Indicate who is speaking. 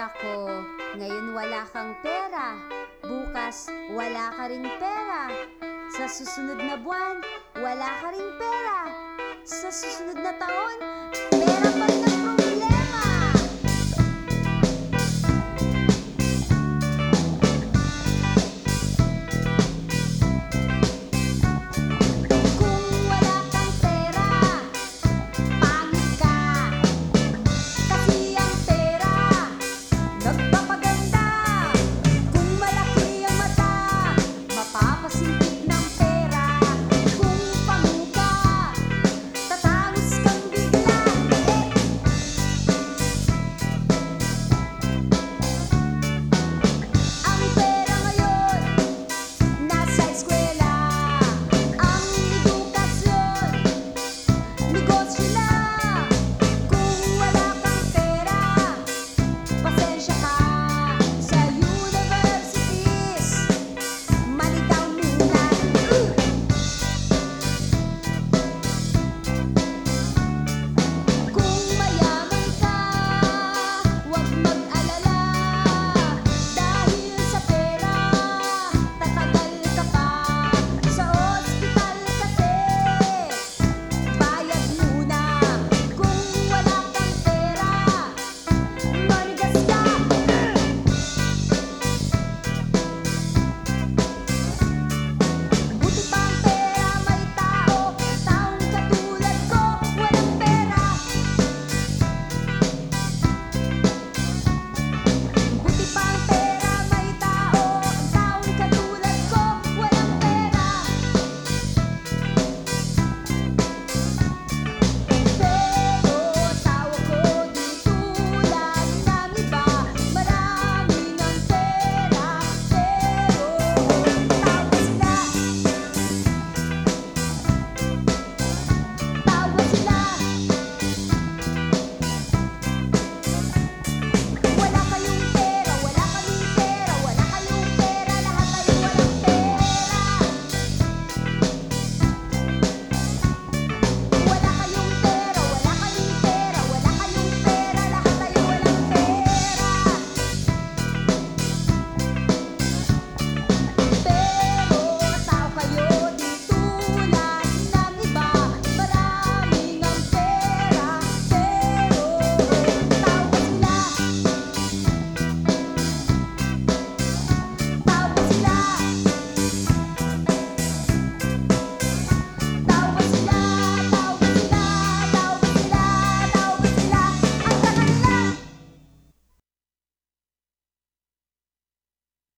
Speaker 1: nako, ngayon wala kang pera. Bukas, wala ka ring pera. Sa susunod na buwan, wala ka ring pera. Sa susunod na taon, pera pa